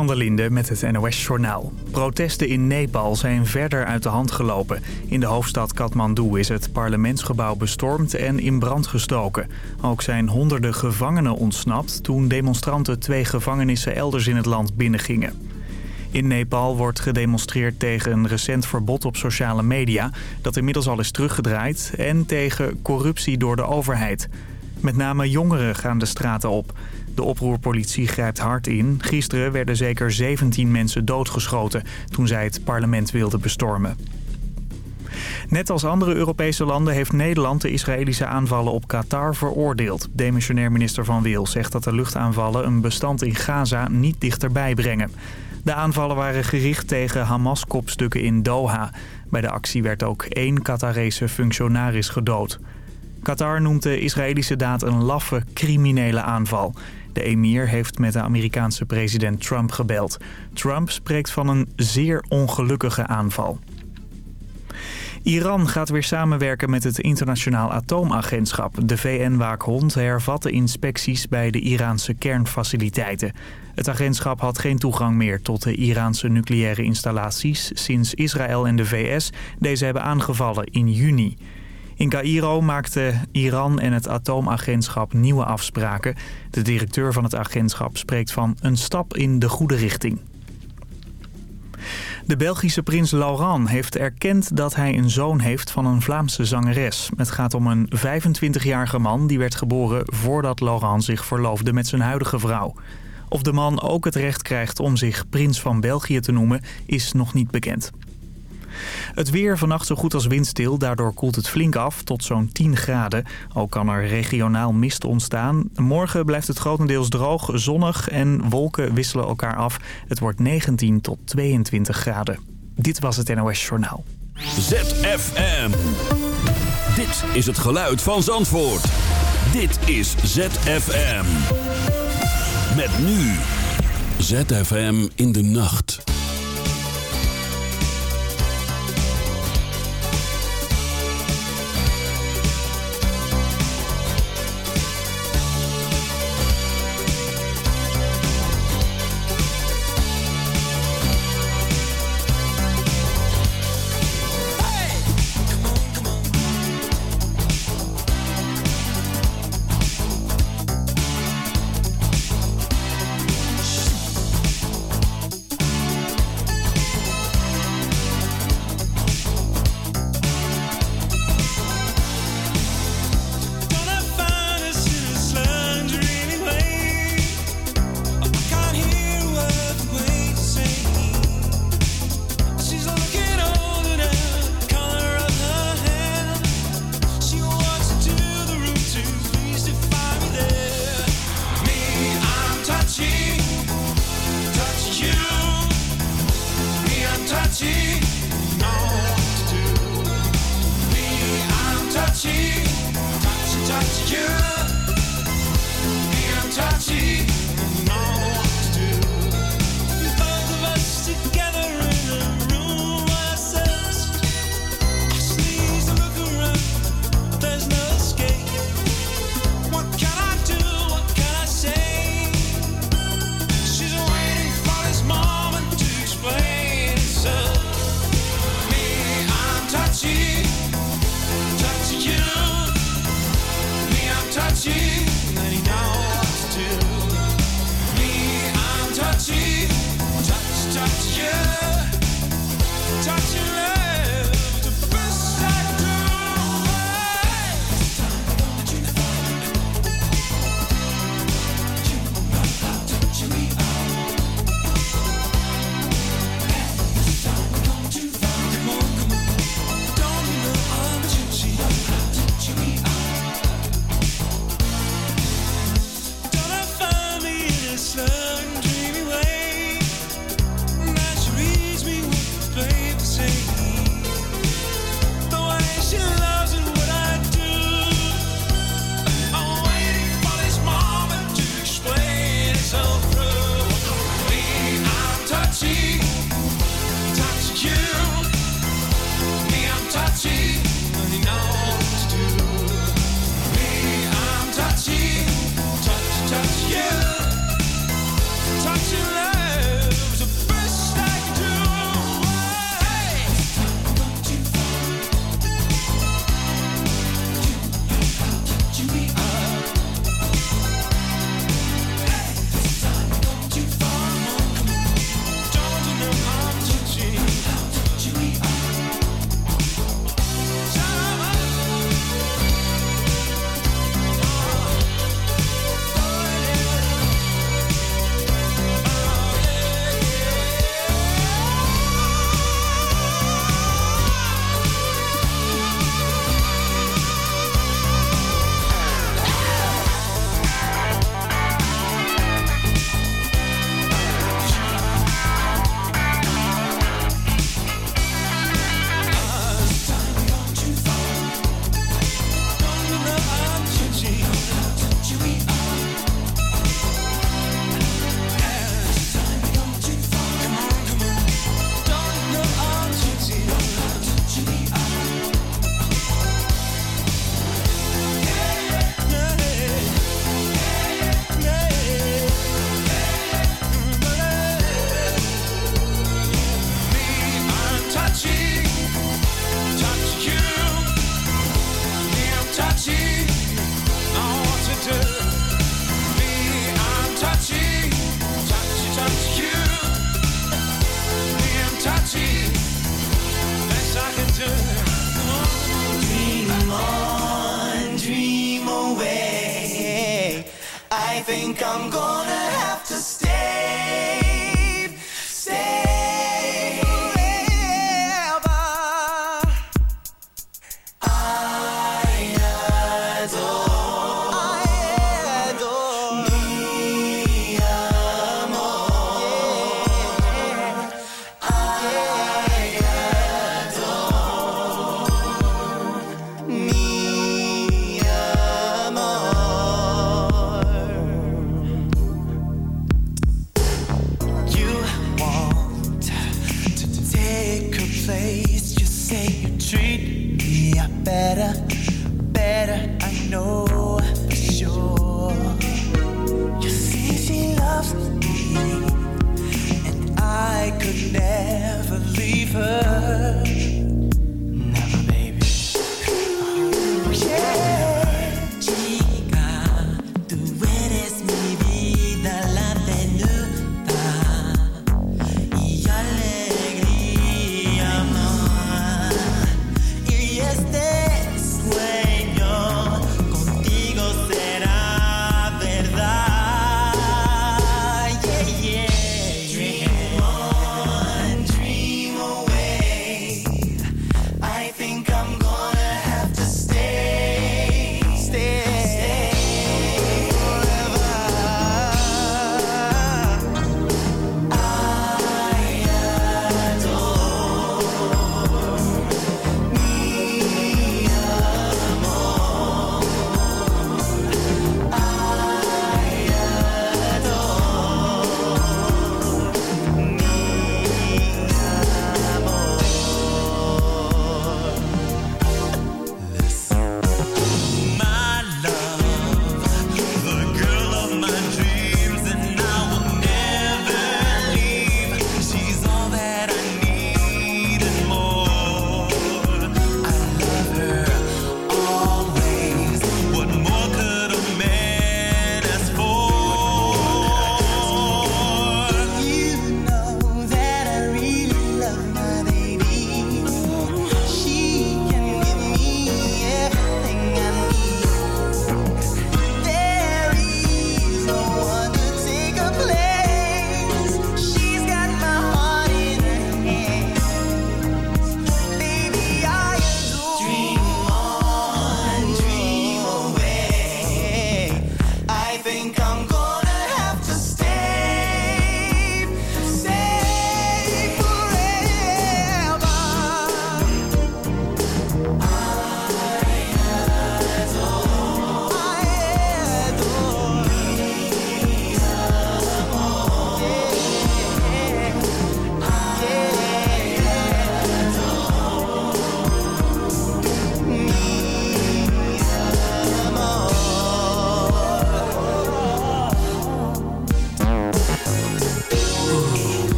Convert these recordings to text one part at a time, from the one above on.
van der Linde met het NOS-journaal. Protesten in Nepal zijn verder uit de hand gelopen. In de hoofdstad Kathmandu is het parlementsgebouw bestormd en in brand gestoken. Ook zijn honderden gevangenen ontsnapt toen demonstranten twee gevangenissen elders in het land binnengingen. In Nepal wordt gedemonstreerd tegen een recent verbod op sociale media... dat inmiddels al is teruggedraaid... en tegen corruptie door de overheid. Met name jongeren gaan de straten op... De oproerpolitie grijpt hard in. Gisteren werden zeker 17 mensen doodgeschoten toen zij het parlement wilden bestormen. Net als andere Europese landen heeft Nederland de Israëlische aanvallen op Qatar veroordeeld. Demissionair minister Van Wil zegt dat de luchtaanvallen een bestand in Gaza niet dichterbij brengen. De aanvallen waren gericht tegen Hamas-kopstukken in Doha. Bij de actie werd ook één Qatarese functionaris gedood. Qatar noemt de Israëlische daad een laffe, criminele aanval. De emir heeft met de Amerikaanse president Trump gebeld. Trump spreekt van een zeer ongelukkige aanval. Iran gaat weer samenwerken met het internationaal atoomagentschap. De VN-waakhond hervatte inspecties bij de Iraanse kernfaciliteiten. Het agentschap had geen toegang meer tot de Iraanse nucleaire installaties... sinds Israël en de VS deze hebben aangevallen in juni. In Cairo maakten Iran en het atoomagentschap nieuwe afspraken. De directeur van het agentschap spreekt van een stap in de goede richting. De Belgische prins Laurent heeft erkend dat hij een zoon heeft van een Vlaamse zangeres. Het gaat om een 25-jarige man die werd geboren voordat Laurent zich verloofde met zijn huidige vrouw. Of de man ook het recht krijgt om zich prins van België te noemen is nog niet bekend. Het weer vannacht zo goed als windstil. Daardoor koelt het flink af tot zo'n 10 graden. Ook kan er regionaal mist ontstaan. Morgen blijft het grotendeels droog, zonnig en wolken wisselen elkaar af. Het wordt 19 tot 22 graden. Dit was het NOS Journaal. ZFM. Dit is het geluid van Zandvoort. Dit is ZFM. Met nu. ZFM in de nacht.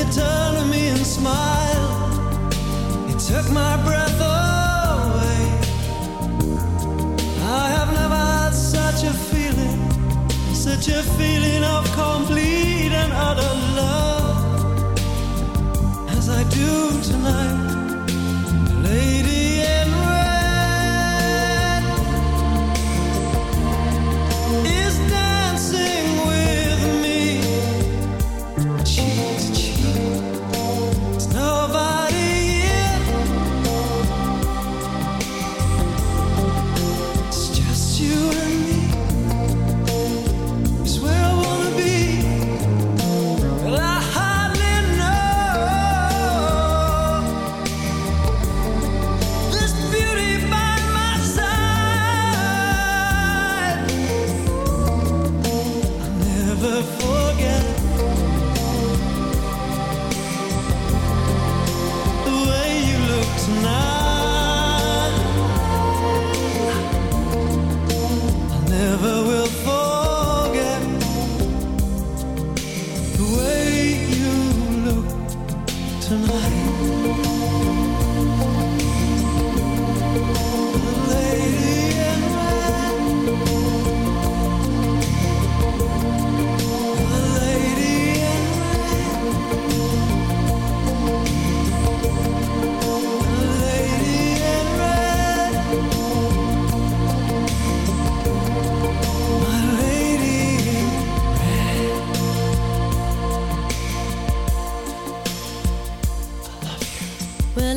you turn to me and smile, it took my breath away. I have never had such a feeling, such a feeling of complete and utter love as I do tonight, lady.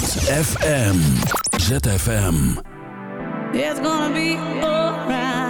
ZFM. ZFM. It's gonna be alright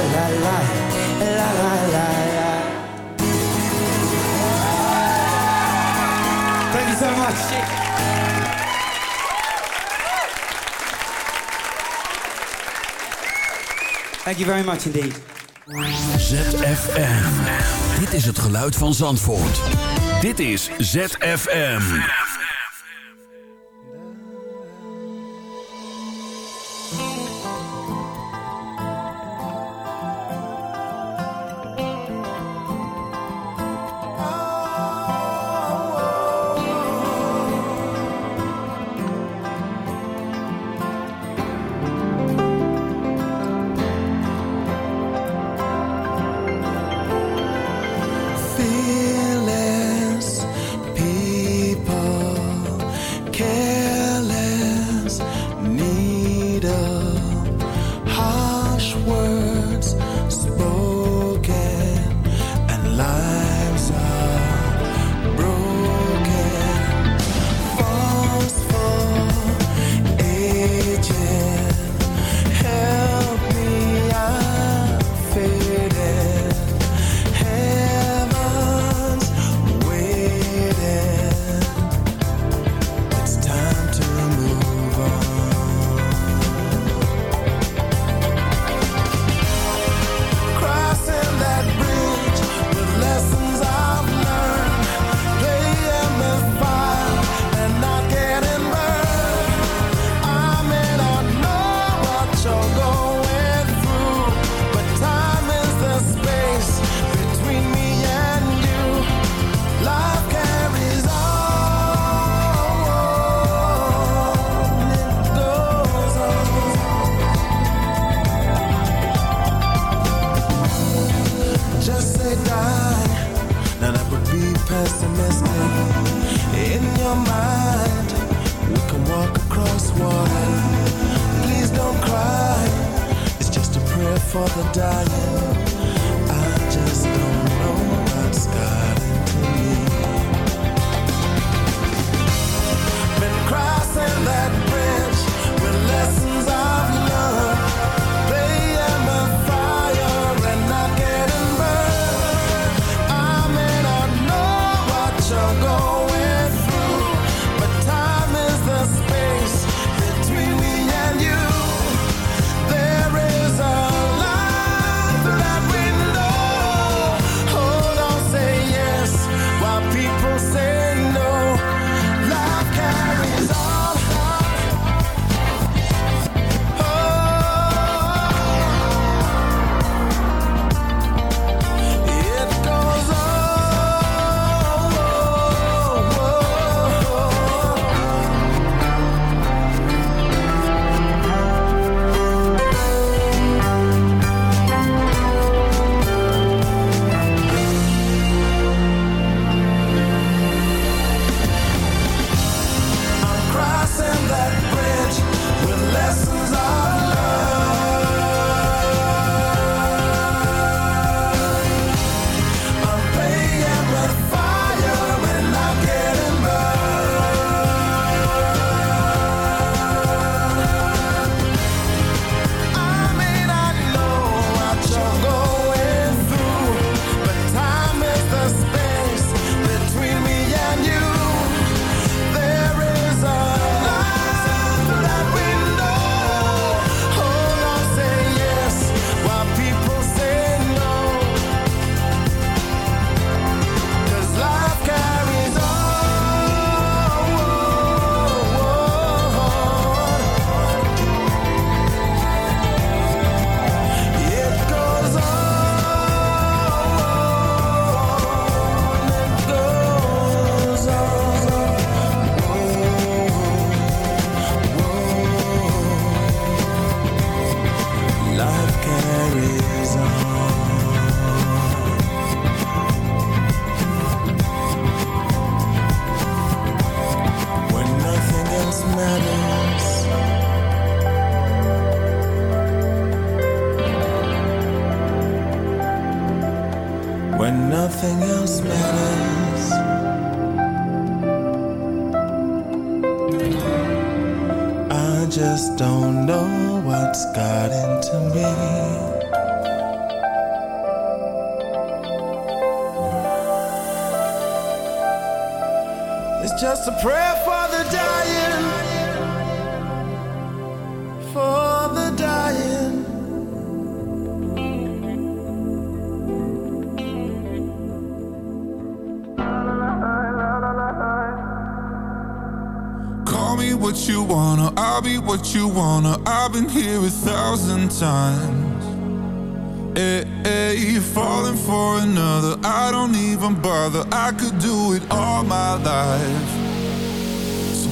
Thank you very much indeed. ZFM. Dit is het geluid van Zandvoort. Dit is ZFM.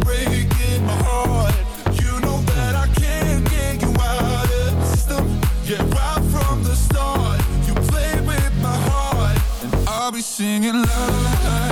singing love.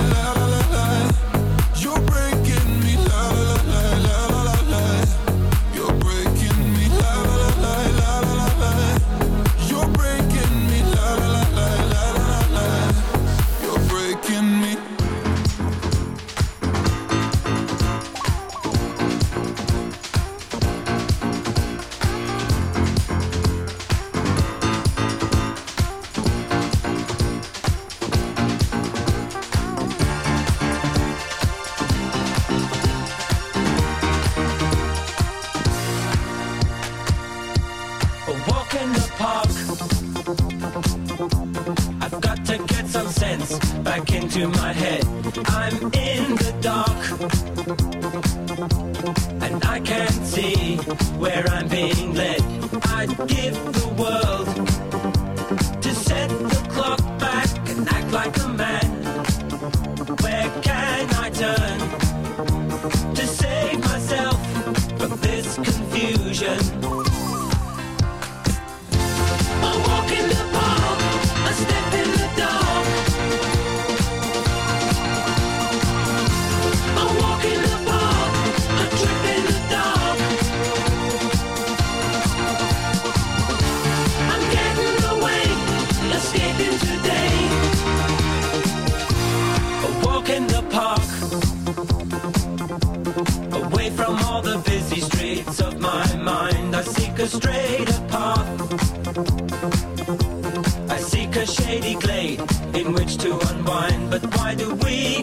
my mind, I seek a straighter path. I seek a shady glade in which to unwind, but why do we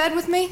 Bed with me?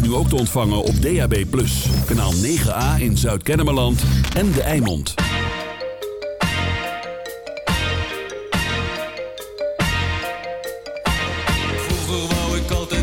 nu ook te ontvangen op DAB+. Kanaal 9A in Zuid-Kennemerland en De Eimond. Vroeger wou ik altijd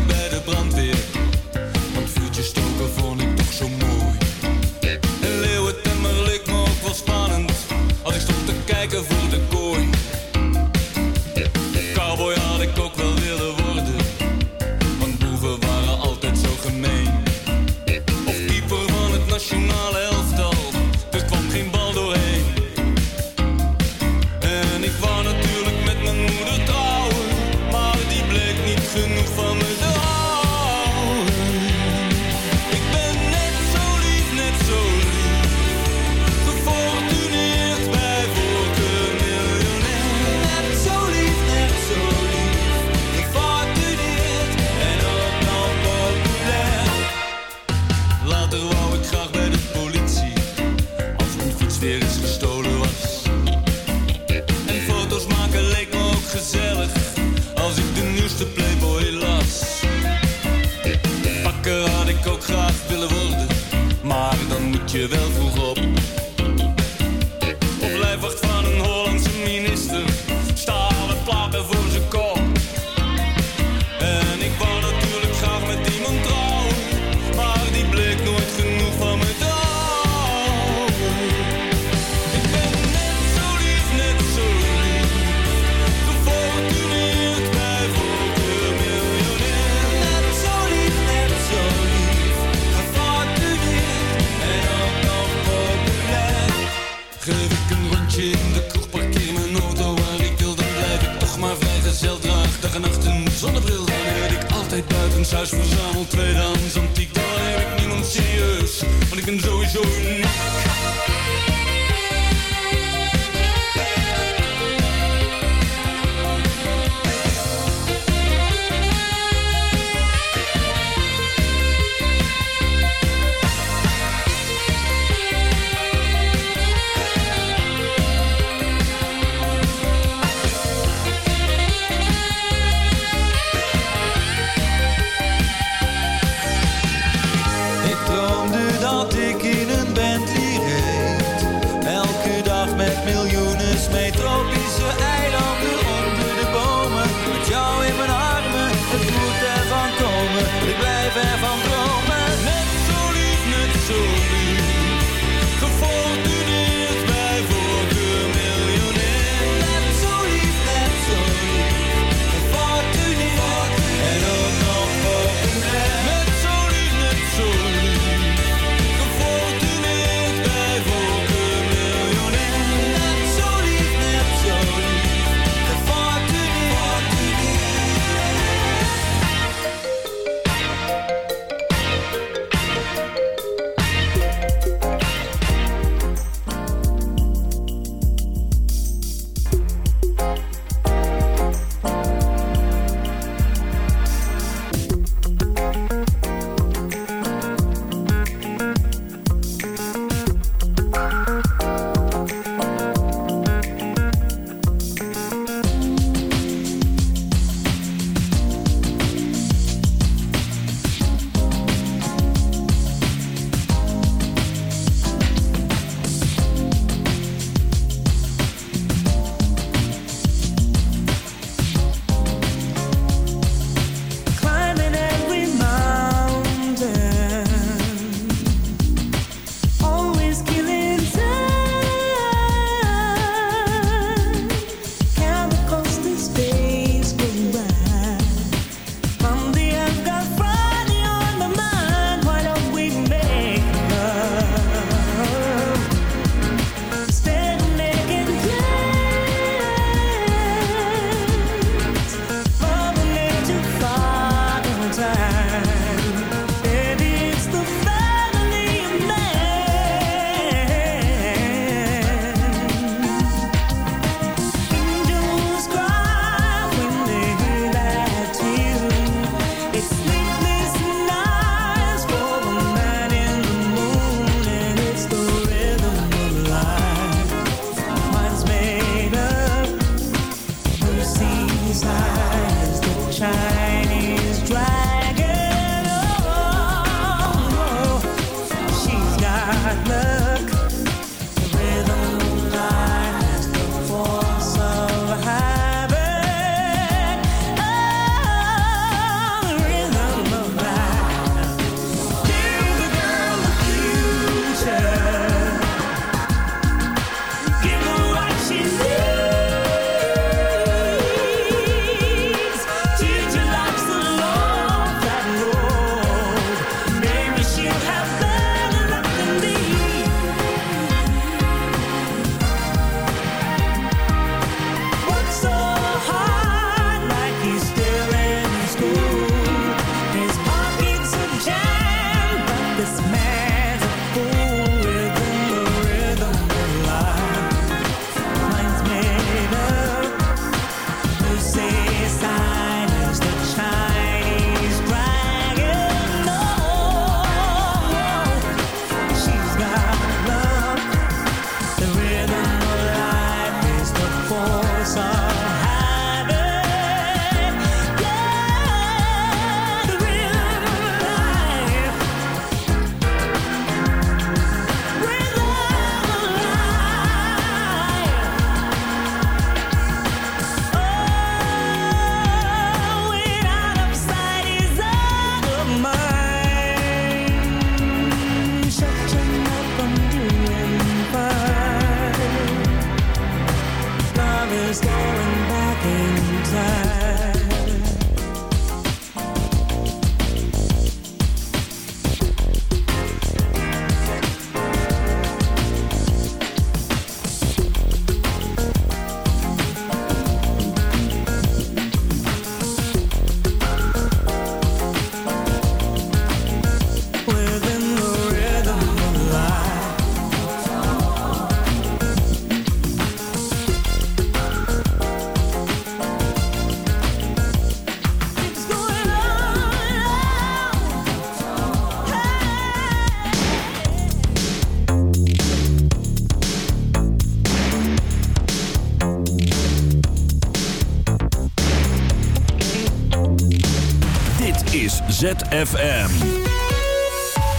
ZFM.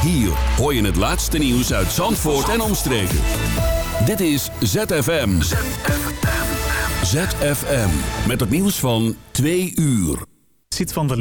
Hier hoor je het laatste nieuws uit Zandvoort en omstreken. Dit is ZFM. ZFM. Met het nieuws van 2 uur. Zit van de